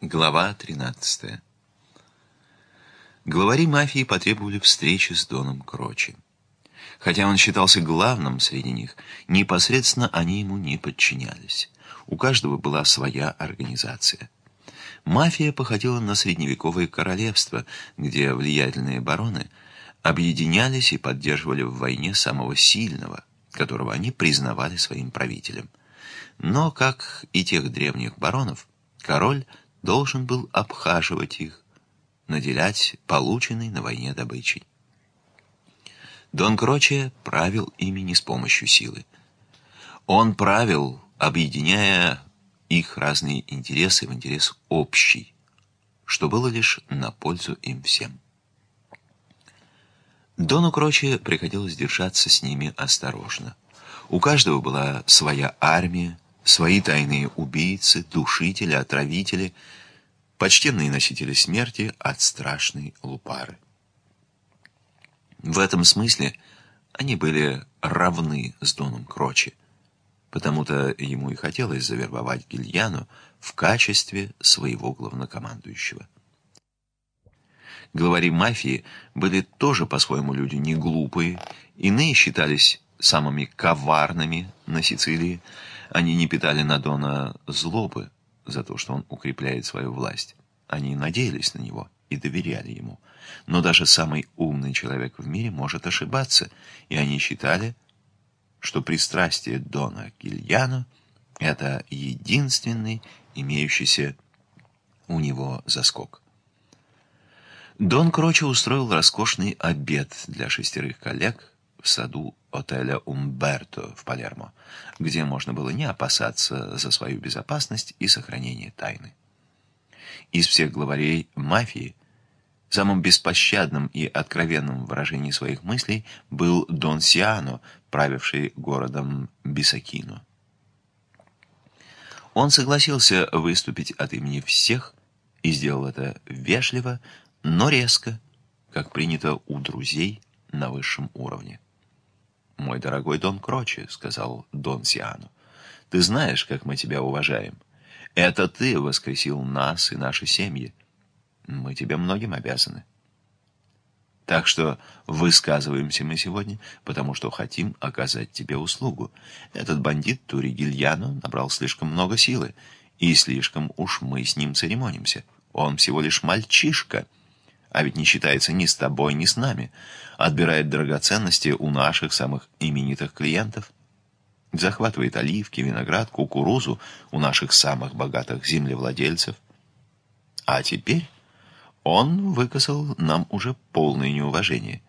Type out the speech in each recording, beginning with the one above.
Глава 13. Главари мафии потребовали встречи с Доном Крочи. Хотя он считался главным среди них, непосредственно они ему не подчинялись. У каждого была своя организация. Мафия походила на средневековое королевство, где влиятельные бароны объединялись и поддерживали в войне самого сильного, которого они признавали своим правителем. Но, как и тех древних баронов, король – должен был обхаживать их, наделять полученной на войне добычей. Дон Кроче правил ими не с помощью силы. Он правил, объединяя их разные интересы в интерес общий, что было лишь на пользу им всем. Дону Кроче приходилось держаться с ними осторожно. У каждого была своя армия, свои тайные убийцы, душители, отравители, почтенные носители смерти от страшной лупары. В этом смысле они были равны с Доном Крочи, потому-то ему и хотелось завербовать Гильяну в качестве своего главнокомандующего. Главари мафии были тоже по-своему люди не глупые, иные считались самыми коварными на Сицилии, они не питали на Дона злобы за то, что он укрепляет свою власть. Они надеялись на него и доверяли ему. Но даже самый умный человек в мире может ошибаться, и они считали, что пристрастие Дона Гильяно — это единственный имеющийся у него заскок. Дон Кроче устроил роскошный обед для шестерых коллег в саду отеля «Умберто» в Палермо, где можно было не опасаться за свою безопасность и сохранение тайны. Из всех главарей мафии самым беспощадным и откровенным в выражении своих мыслей был Дон Сиано, правивший городом Бисакино. Он согласился выступить от имени всех и сделал это вежливо, но резко, как принято у друзей на высшем уровне. «Мой дорогой Дон Кроче», — сказал Дон Сиану, — «ты знаешь, как мы тебя уважаем. Это ты воскресил нас и наши семьи. Мы тебе многим обязаны. Так что высказываемся мы сегодня, потому что хотим оказать тебе услугу. Этот бандит Тури Гильяно набрал слишком много силы, и слишком уж мы с ним церемонимся. Он всего лишь мальчишка» а ведь не считается ни с тобой, ни с нами. Отбирает драгоценности у наших самых именитых клиентов. Захватывает оливки, виноград, кукурузу у наших самых богатых землевладельцев. А теперь он выказал нам уже полное неуважение.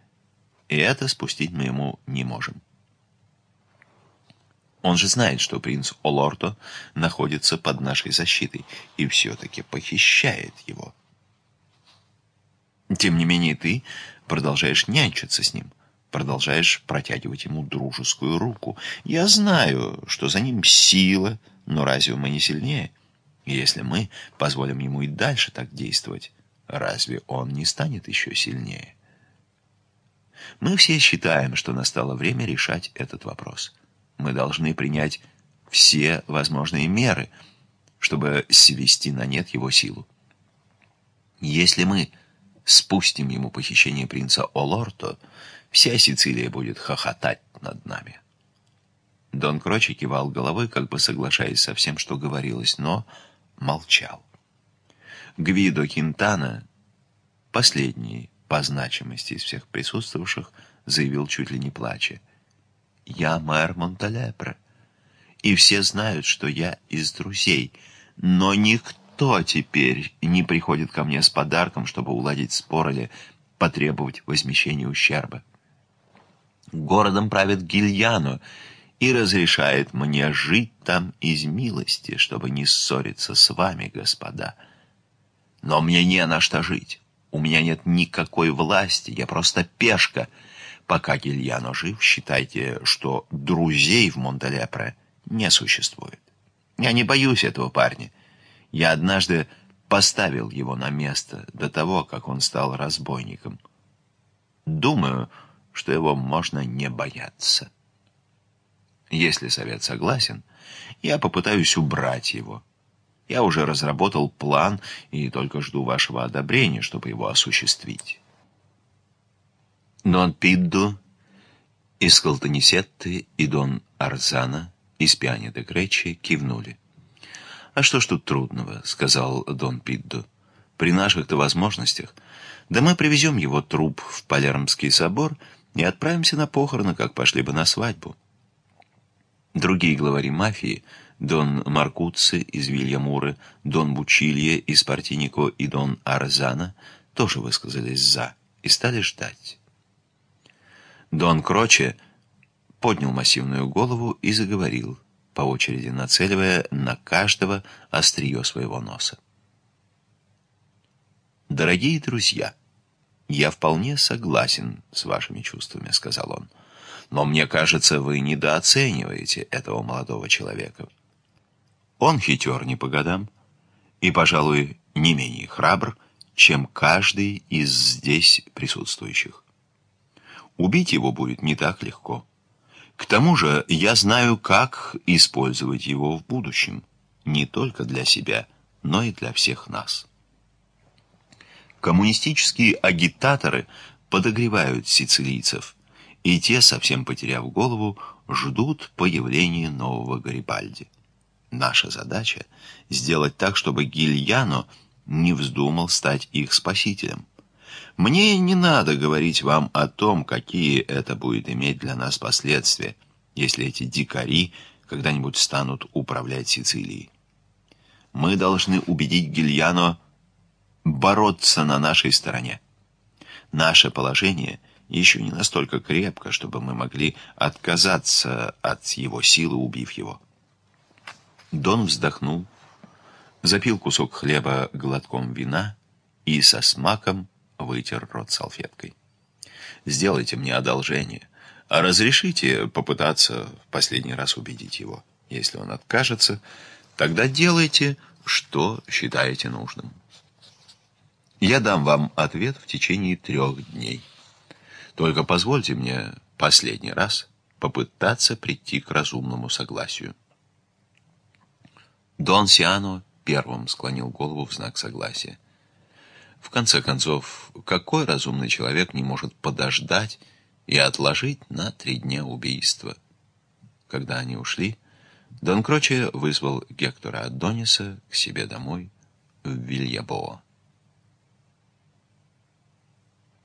И это спустить мы ему не можем. Он же знает, что принц Олорто находится под нашей защитой и все-таки похищает его. Тем не менее ты продолжаешь нянчиться с ним, продолжаешь протягивать ему дружескую руку. Я знаю, что за ним сила, но разве мы не сильнее? И если мы позволим ему и дальше так действовать, разве он не станет еще сильнее? Мы все считаем, что настало время решать этот вопрос. Мы должны принять все возможные меры, чтобы свести на нет его силу. Если мы спустим ему похищение принца Олорто, вся Сицилия будет хохотать над нами. Дон Крочи кивал головой, как бы соглашаясь со всем, что говорилось, но молчал. Гвидо Кинтана, последний по значимости из всех присутствовавших, заявил чуть ли не плача. «Я мэр Монталепре, и все знают, что я из друзей, но никто никто теперь не приходит ко мне с подарком, чтобы уладить спор или потребовать возмещения ущерба. Городом правит Гильяно и разрешает мне жить там из милости, чтобы не ссориться с вами, господа. Но мне не на что жить. У меня нет никакой власти, я просто пешка. Пока Гильяно жив, считайте, что друзей в Монтелепре не существует. Я не боюсь этого парня. Я однажды поставил его на место до того, как он стал разбойником. Думаю, что его можно не бояться. Если совет согласен, я попытаюсь убрать его. Я уже разработал план и только жду вашего одобрения, чтобы его осуществить. Дон Пидду из Колтонисетты и Дон Арзана из Пиани де Гречи кивнули. «А что ж тут трудного?» — сказал Дон Пидду. «При наших-то возможностях. Да мы привезем его труп в Палермский собор и отправимся на похороны, как пошли бы на свадьбу». Другие главари мафии, Дон Маркуцци из Вильямуры, Дон Бучилье из Партинико и Дон Арзана, тоже высказались «за» и стали ждать. Дон Кроче поднял массивную голову и заговорил, по очереди нацеливая на каждого острие своего носа. «Дорогие друзья, я вполне согласен с вашими чувствами», — сказал он. Но мне кажется, вы недооцениваете этого молодого человека. Он хитер не по годам и, пожалуй, не менее храбр, чем каждый из здесь присутствующих. Убить его будет не так легко. К тому же я знаю, как использовать его в будущем, не только для себя, но и для всех нас. Коммунистические агитаторы подогревают сицилийцев – и те, совсем потеряв голову, ждут появления нового Гарибальди. Наша задача — сделать так, чтобы Гильяно не вздумал стать их спасителем. Мне не надо говорить вам о том, какие это будет иметь для нас последствия, если эти дикари когда-нибудь станут управлять Сицилией. Мы должны убедить Гильяно бороться на нашей стороне. Наше положение — еще не настолько крепко, чтобы мы могли отказаться от его силы, убив его. Дон вздохнул, запил кусок хлеба глотком вина и со смаком вытер рот салфеткой. «Сделайте мне одолжение, а разрешите попытаться в последний раз убедить его. Если он откажется, тогда делайте, что считаете нужным. Я дам вам ответ в течение трех дней». Только позвольте мне последний раз попытаться прийти к разумному согласию. Дон Сиано первым склонил голову в знак согласия. В конце концов, какой разумный человек не может подождать и отложить на три дня убийства? Когда они ушли, Дон Кроче вызвал Гектора Адониса к себе домой в Вильябоа.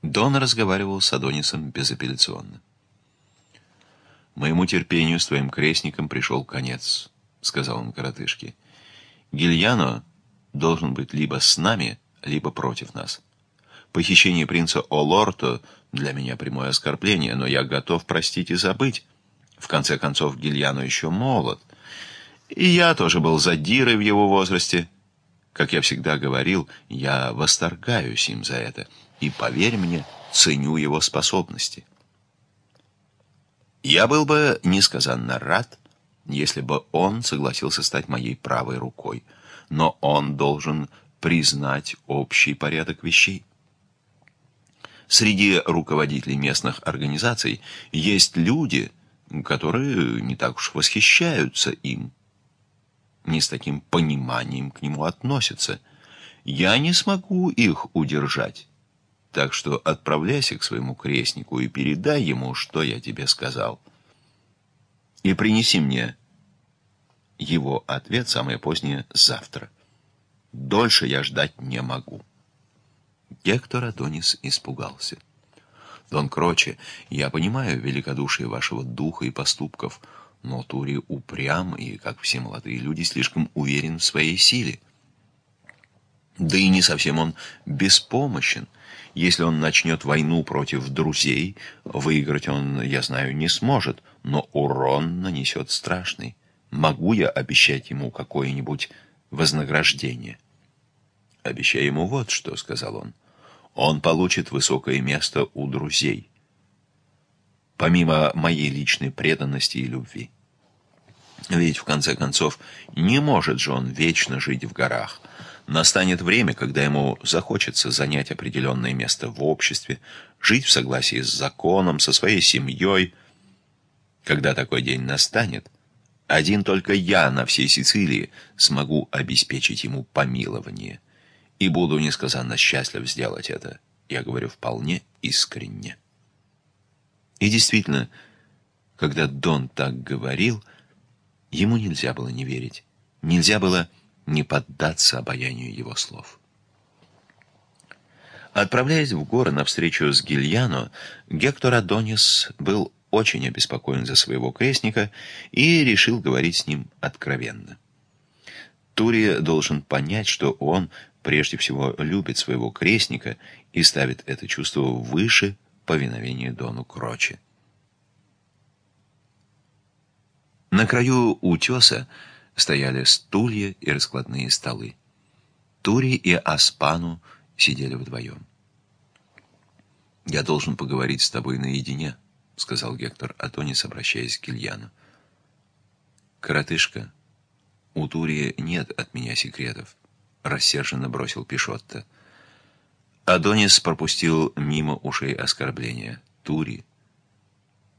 Дон разговаривал с Адонисом безапелляционно. «Моему терпению с твоим крестником пришел конец», — сказал он коротышке. «Гильяно должен быть либо с нами, либо против нас. Похищение принца Олорто для меня прямое оскорбление, но я готов простить и забыть. В конце концов, Гильяно еще молод. И я тоже был задирой в его возрасте. Как я всегда говорил, я восторгаюсь им за это» и, поверь мне, ценю его способности. Я был бы несказанно рад, если бы он согласился стать моей правой рукой, но он должен признать общий порядок вещей. Среди руководителей местных организаций есть люди, которые не так уж восхищаются им, не с таким пониманием к нему относятся. Я не смогу их удержать. Так что отправляйся к своему крестнику и передай ему, что я тебе сказал. И принеси мне его ответ самое позднее завтра. Дольше я ждать не могу. Гектор Адонис испугался. Дон Кроче, я понимаю великодушие вашего духа и поступков, но Тури упрям и, как все молодые люди, слишком уверен в своей силе. Да и не совсем он беспомощен. Если он начнет войну против друзей, выиграть он, я знаю, не сможет, но урон нанесет страшный. Могу я обещать ему какое-нибудь вознаграждение? «Обещай ему вот что», — сказал он. «Он получит высокое место у друзей, помимо моей личной преданности и любви. Ведь, в конце концов, не может же он вечно жить в горах». Настанет время, когда ему захочется занять определенное место в обществе, жить в согласии с законом, со своей семьей. Когда такой день настанет, Один только я на всей Сицилии смогу обеспечить ему помилование. И буду несказанно счастлив сделать это. Я говорю вполне искренне. И действительно, когда Дон так говорил, ему нельзя было не верить. Нельзя было не поддаться обаянию его слов. Отправляясь в горы на встречу с Гильяно, Гектор Адонис был очень обеспокоен за своего крестника и решил говорить с ним откровенно. Тури должен понять, что он прежде всего любит своего крестника и ставит это чувство выше повиновения Дону Кроче. На краю утеса стояли стулья и раскладные столы. Тури и Аспану сидели вдвоем. «Я должен поговорить с тобой наедине», — сказал Гектор Атонис, обращаясь к Гильяну. «Коротышка, у Турии нет от меня секретов», — рассерженно бросил Пишотто. Адонис пропустил мимо ушей оскорбления. «Тури,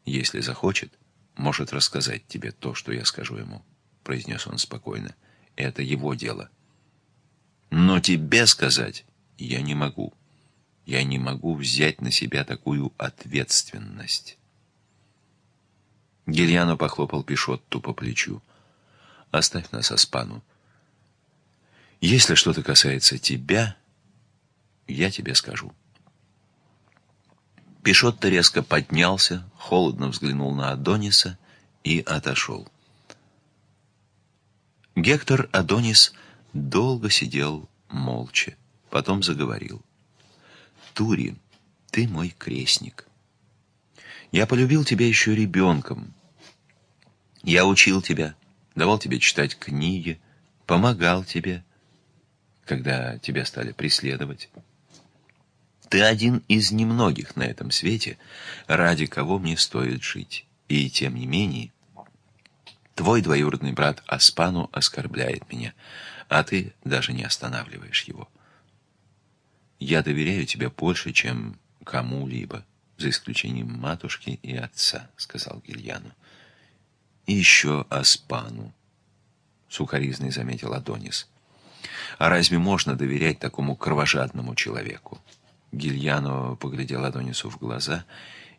если захочет, может рассказать тебе то, что я скажу ему», — произнес он спокойно. «Это его дело». «Но тебе сказать я не могу. Я не могу взять на себя такую ответственность». Гильяно похлопал Пишотту по плечу. «Оставь нас, Аспану. Если что-то касается тебя, я тебе скажу». Пишотто резко поднялся, холодно взглянул на Адониса и отошел. Гектор Адонис долго сидел молча, потом заговорил. «Тури, ты мой крестник. Я полюбил тебя еще ребенком, я учил тебя, давал тебе читать книги, помогал тебе, когда тебя стали преследовать. Ты один из немногих на этом свете, ради кого мне стоит жить. И тем не менее, твой двоюродный брат Аспану оскорбляет меня, а ты даже не останавливаешь его. Я доверяю тебе больше, чем кому-либо, за исключением матушки и отца, сказал Гильяну. И еще Аспану, сукоризный заметил Адонис. А разве можно доверять такому кровожадному человеку? Гильяно поглядел Адонису в глаза,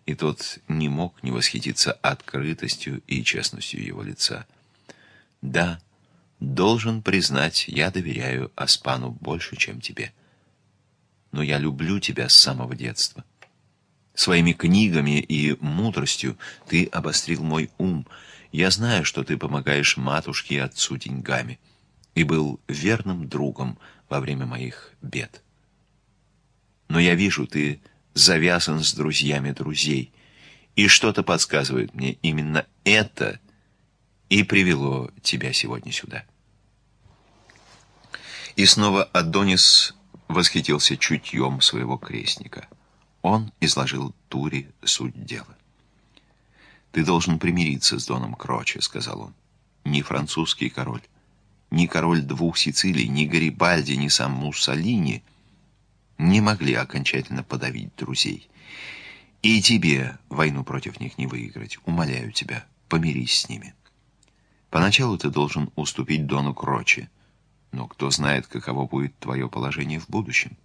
и тот не мог не восхититься открытостью и честностью его лица. «Да, должен признать, я доверяю Аспану больше, чем тебе. Но я люблю тебя с самого детства. Своими книгами и мудростью ты обострил мой ум — я знаю, что ты помогаешь матушке и отцу деньгами и был верным другом во время моих бед. Но я вижу, ты завязан с друзьями друзей, и что-то подсказывает мне, именно это и привело тебя сегодня сюда. И снова Адонис восхитился чутьем своего крестника. Он изложил Туре суть дела. «Ты должен примириться с Доном Кроче», — сказал он. «Ни французский король, ни король двух Сицилий, ни Гарибальди, ни сам Муссолини не могли окончательно подавить друзей. И тебе войну против них не выиграть. Умоляю тебя, помирись с ними. Поначалу ты должен уступить Дону Кроче, но кто знает, каково будет твое положение в будущем.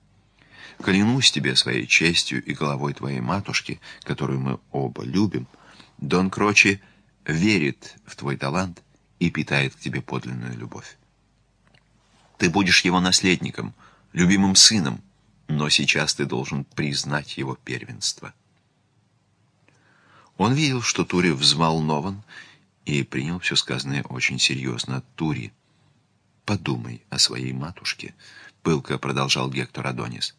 Клянусь тебе своей честью и головой твоей матушки, которую мы оба любим, — Дон Крочи верит в твой талант и питает к тебе подлинную любовь. Ты будешь его наследником, любимым сыном, но сейчас ты должен признать его первенство. Он видел, что Тури взволнован, и принял все сказанное очень серьезно. «Тури, подумай о своей матушке», — пылко продолжал Гектор Адонис.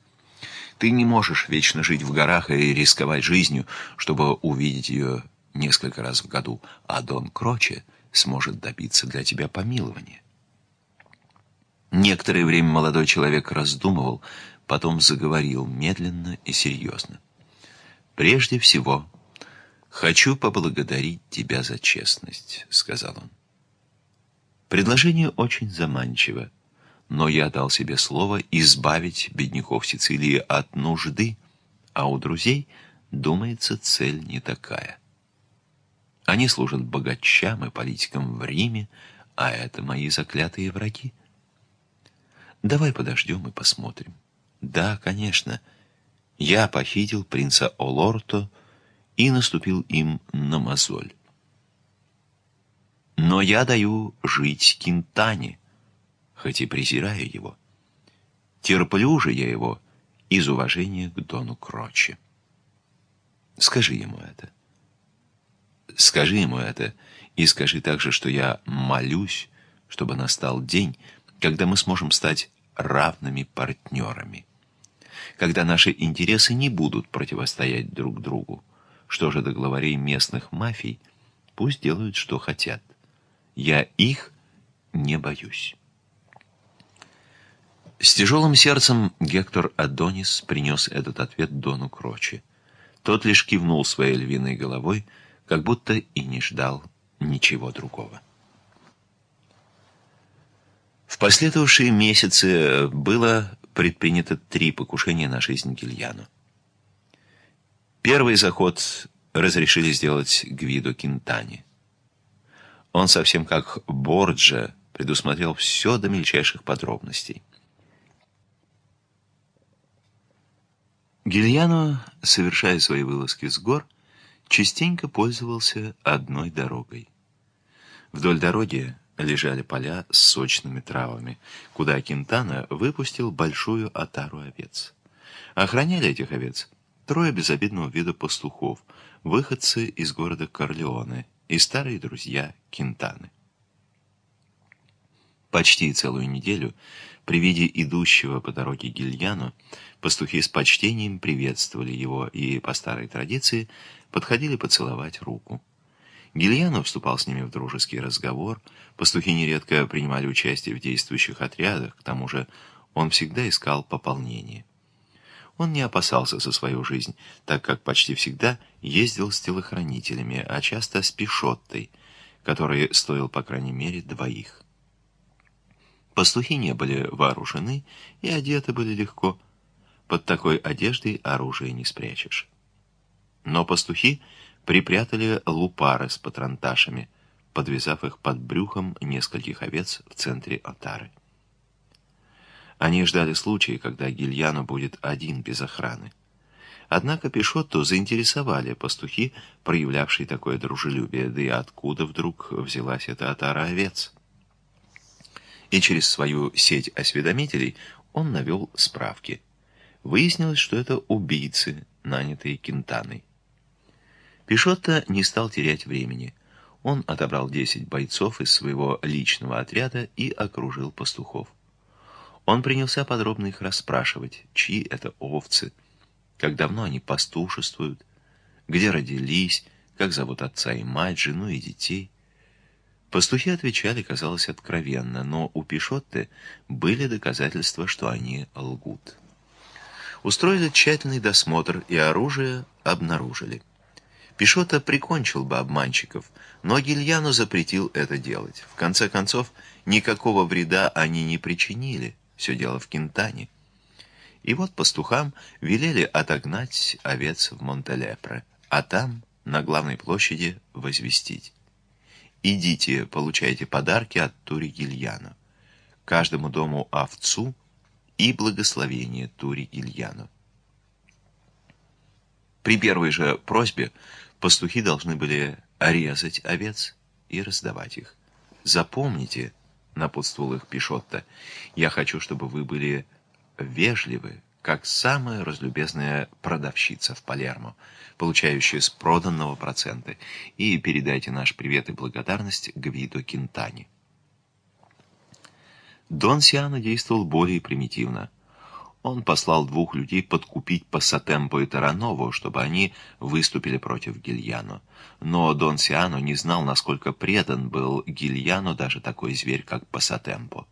«Ты не можешь вечно жить в горах и рисковать жизнью, чтобы увидеть ее несколько раз в году, а Дон Кроче сможет добиться для тебя помилования. Некоторое время молодой человек раздумывал, потом заговорил медленно и серьезно. «Прежде всего, хочу поблагодарить тебя за честность», — сказал он. Предложение очень заманчиво, но я дал себе слово избавить бедняков Сицилии от нужды, а у друзей, думается, цель не такая. Они служат богачам и политикам в Риме, а это мои заклятые враги. Давай подождем и посмотрим. Да, конечно, я похитил принца Олорто и наступил им на мозоль. Но я даю жить Кинтане, хоть и презираю его. Терплю же я его из уважения к Дону Крочи. Скажи ему это. Скажи ему это, и скажи также, что я молюсь, чтобы настал день, когда мы сможем стать равными партнерами. Когда наши интересы не будут противостоять друг другу. Что же до главарей местных мафий, пусть делают, что хотят. Я их не боюсь. С тяжелым сердцем Гектор Адонис принес этот ответ Дону Крочи. Тот лишь кивнул своей львиной головой, как будто и не ждал ничего другого. В последовавшие месяцы было предпринято три покушения на жизнь Гильяну. Первый заход разрешили сделать Гвидо Кинтани. Он совсем как Борджа предусмотрел все до мельчайших подробностей. Гильяно, совершая свои вылазки с гор, частенько пользовался одной дорогой. Вдоль дороги лежали поля с сочными травами, куда Кентана выпустил большую отару овец. Охраняли этих овец трое безобидного вида пастухов, выходцы из города Корлеоне и старые друзья Кентаны. Почти целую неделю при виде идущего по дороге Гильяну пастухи с почтением приветствовали его и, по старой традиции, подходили поцеловать руку. Гильяно вступал с ними в дружеский разговор, пастухи нередко принимали участие в действующих отрядах, к тому же он всегда искал пополнение. Он не опасался за свою жизнь, так как почти всегда ездил с телохранителями, а часто с пешоттой, который стоил по крайней мере двоих. Пастухи не были вооружены и одеты были легко. Под такой одеждой оружие не спрячешь. Но пастухи припрятали лупары с патронташами, подвязав их под брюхом нескольких овец в центре отары. Они ждали случая, когда Гильяно будет один без охраны. Однако Пишотту заинтересовали пастухи, проявлявшие такое дружелюбие, да и откуда вдруг взялась эта отара овец и через свою сеть осведомителей он навел справки. Выяснилось, что это убийцы, нанятые Кентаной. Пишотто не стал терять времени. Он отобрал 10 бойцов из своего личного отряда и окружил пастухов. Он принялся подробно их расспрашивать, чьи это овцы, как давно они пастушествуют, где родились, как зовут отца и мать, жену и детей. Пастухи отвечали, казалось, откровенно, но у Пишотты были доказательства, что они лгут. Устроили тщательный досмотр и оружие обнаружили. Пишота прикончил бы обманщиков, но Гильяну запретил это делать. В конце концов, никакого вреда они не причинили, все дело в Кентане. И вот пастухам велели отогнать овец в Монтелепре, а там, на главной площади, возвестить. Идите, получайте подарки от Тури Гильяна. Каждому дому овцу и благословение Тури Гильяну. При первой же просьбе пастухи должны были резать овец и раздавать их. «Запомните», — напутствовал их Пишотто, — «я хочу, чтобы вы были вежливы, как самая разлюбезная продавщица в Палермо, получающая с проданного проценты, и передайте наш привет и благодарность Гвидо Кинтани. Дон Сиано действовал более примитивно. Он послал двух людей подкупить Пассатемпо и Таранову, чтобы они выступили против Гильяно. Но Дон Сиано не знал, насколько предан был Гильяно даже такой зверь, как Пассатемпо.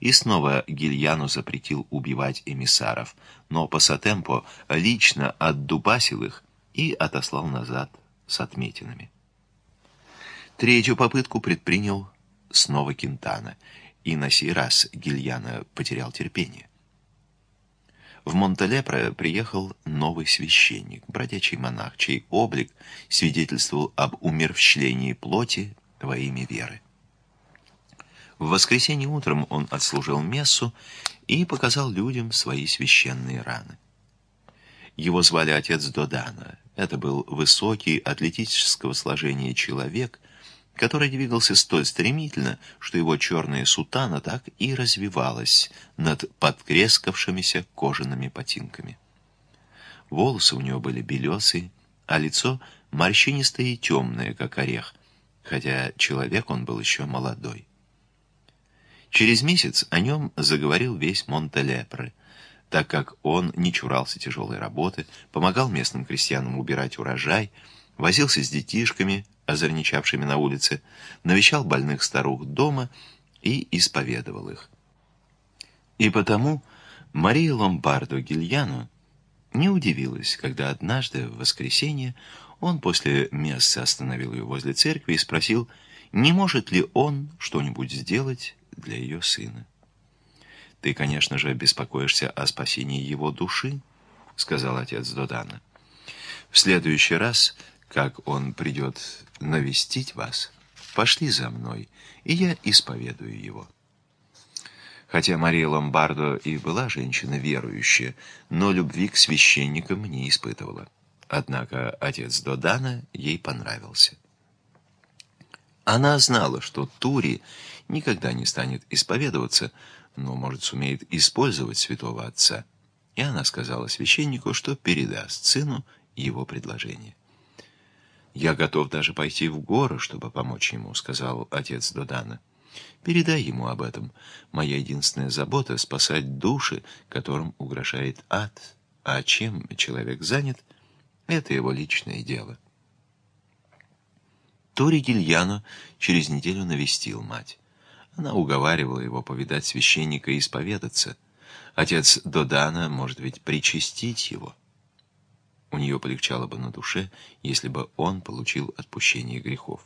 И снова Гильяну запретил убивать эмиссаров, но Пассатемпо лично отдубасил их и отослал назад с отметинами. Третью попытку предпринял снова Кентана, и на сей раз Гильяна потерял терпение. В Монтелепре приехал новый священник, бродячий монах, чей облик свидетельствовал об умерщвлении плоти во имя веры. В воскресенье утром он отслужил мессу и показал людям свои священные раны. Его звали отец Додана. Это был высокий, атлетического сложения человек, который двигался столь стремительно, что его черная сутана так и развивалась над подкрескавшимися кожаными ботинками. Волосы у него были белесые, а лицо морщинистое и темное, как орех, хотя человек он был еще молодой. Через месяц о нем заговорил весь Монтелепре, так как он не чурался тяжелой работы, помогал местным крестьянам убирать урожай, возился с детишками, озорничавшими на улице, навещал больных старух дома и исповедовал их. И потому Мария Ломбардо Гильяно не удивилась, когда однажды в воскресенье он после мессы остановил ее возле церкви и спросил, не может ли он что-нибудь сделать для ее сына. «Ты, конечно же, беспокоишься о спасении его души», — сказал отец Додана. «В следующий раз, как он придет навестить вас, пошли за мной, и я исповедую его». Хотя Мария Ломбардо и была женщина верующая, но любви к священникам не испытывала. Однако отец Додана ей понравился. Она знала, что Тури никогда не станет исповедоваться, но, может, сумеет использовать святого отца. И она сказала священнику, что передаст сыну его предложение. «Я готов даже пойти в горы, чтобы помочь ему», — сказал отец Додана. «Передай ему об этом. Моя единственная забота — спасать души, которым угрожает ад. А чем человек занят, это его личное дело». Тори Гильяно через неделю навестил мать. Она уговаривала его повидать священника и исповедаться. Отец Додана может ведь причастить его. У нее полегчало бы на душе, если бы он получил отпущение грехов.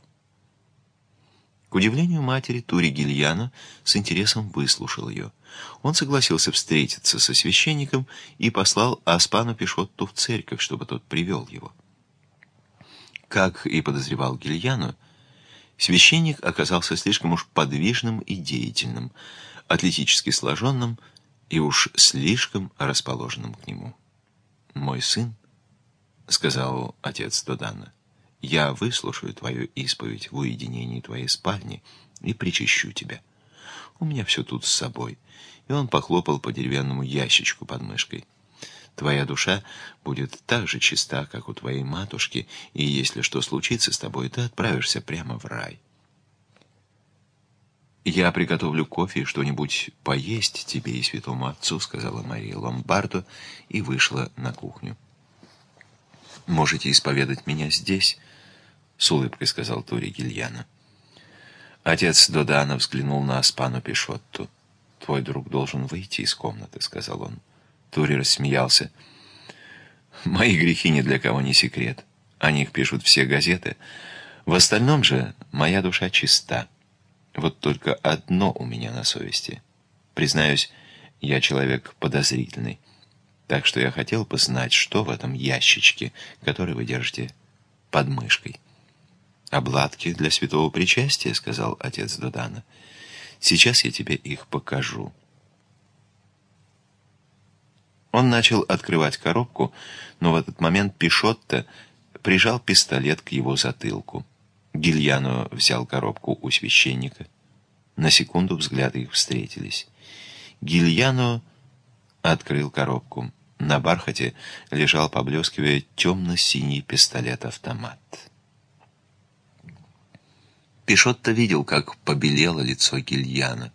К удивлению матери, Тури Гильяно с интересом выслушал ее. Он согласился встретиться со священником и послал Аспану Пишотту в церковь, чтобы тот привел его. Как и подозревал Гильяно, Священник оказался слишком уж подвижным и деятельным, атлетически сложенным и уж слишком расположенным к нему. «Мой сын», — сказал отец Додана, — «я выслушаю твою исповедь в уединении твоей спальни и причащу тебя. У меня все тут с собой». И он похлопал по деревянному ящичку под мышкой. Твоя душа будет так же чиста, как у твоей матушки, и если что случится с тобой, ты отправишься прямо в рай. «Я приготовлю кофе и что-нибудь поесть тебе и святому отцу», сказала Мария Ломбардо и вышла на кухню. «Можете исповедать меня здесь?» с улыбкой сказал Тори Гильяна. Отец Додана взглянул на Аспану Пишотту. «Твой друг должен выйти из комнаты», — сказал он. Тури рассмеялся. «Мои грехи ни для кого не секрет. О них пишут все газеты. В остальном же моя душа чиста. Вот только одно у меня на совести. Признаюсь, я человек подозрительный. Так что я хотел бы знать, что в этом ящичке, который вы держите под мышкой». «Обладки для святого причастия», — сказал отец Додана. «Сейчас я тебе их покажу». Он начал открывать коробку, но в этот момент Пишотто прижал пистолет к его затылку. Гильяно взял коробку у священника. На секунду взгляды их встретились. Гильяно открыл коробку. На бархате лежал, поблескивая, темно-синий пистолет-автомат. Пишотто видел, как побелело лицо Гильяна.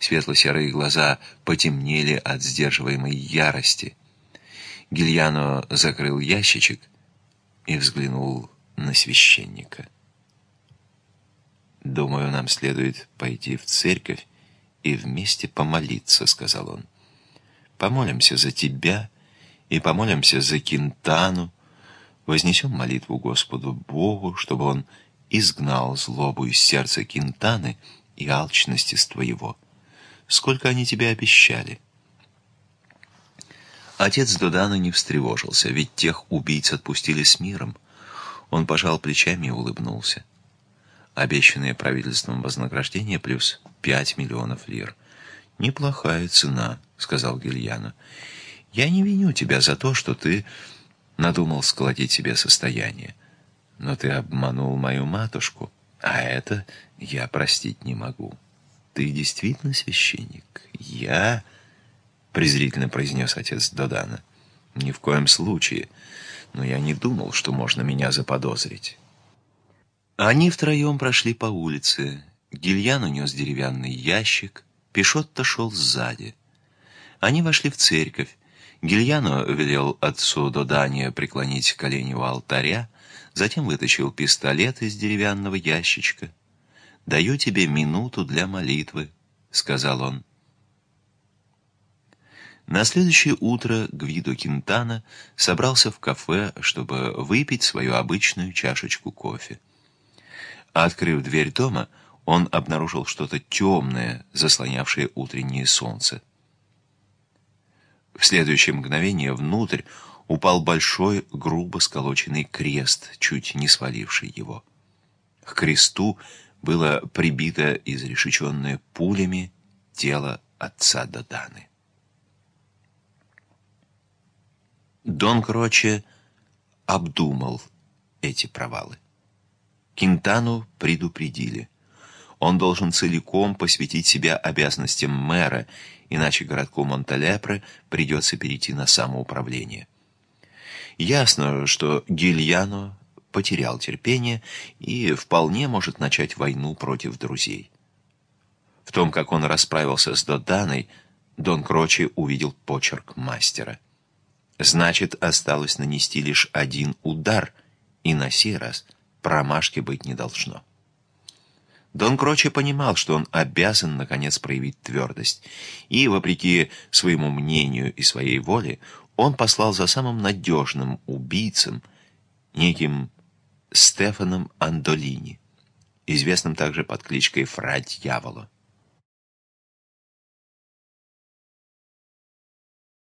Светло-серые глаза потемнели от сдерживаемой ярости. Гильяно закрыл ящичек и взглянул на священника. «Думаю, нам следует пойти в церковь и вместе помолиться», — сказал он. «Помолимся за тебя и помолимся за Кинтану, вознесем молитву Господу Богу, чтобы Он изгнал злобу из сердца Кинтаны и алчность из твоего» сколько они тебе обещали. Отец Додана не встревожился, ведь тех убийц отпустили с миром. Он пожал плечами и улыбнулся. Обещанное правительством вознаграждение плюс пять миллионов лир. «Неплохая цена», — сказал Гильяно. «Я не виню тебя за то, что ты надумал сколотить себе состояние. Но ты обманул мою матушку, а это я простить не могу. Ты действительно священник? Я...» презрительно произнес отец Додана. «Ни в коем случае. Но я не думал, что можно меня заподозрить». Они втроем прошли по улице. Гильян унес деревянный ящик, Пишотто шел сзади. Они вошли в церковь. Гильяно велел отцу Додания преклонить колени у алтаря, затем вытащил пистолет из деревянного ящичка. «Даю тебе минуту для молитвы», — сказал он. На следующее утро Гвидо Кинтана собрался в кафе, чтобы выпить свою обычную чашечку кофе. Открыв дверь дома, он обнаружил что-то темное, заслонявшее утреннее солнце. В следующее мгновение внутрь упал большой, грубо сколоченный крест, чуть не сваливший его. К кресту было прибито изрешеченное пулями тело отца Доданы. Дон Кроче обдумал эти провалы. Кинтану предупредили. Он должен целиком посвятить себя обязанностям мэра, иначе городку Монталепре придется перейти на самоуправление. Ясно, что Гильяно потерял терпение и вполне может начать войну против друзей. В том, как он расправился с Доданой, Дон Крочи увидел почерк мастера. Значит, осталось нанести лишь один удар, и на сей раз промашки быть не должно. Дон Кроче понимал, что он обязан, наконец, проявить твердость, и, вопреки своему мнению и своей воле, он послал за самым надежным убийцем, неким Стефаном Андолини, известным также под кличкой Фра Дьявола.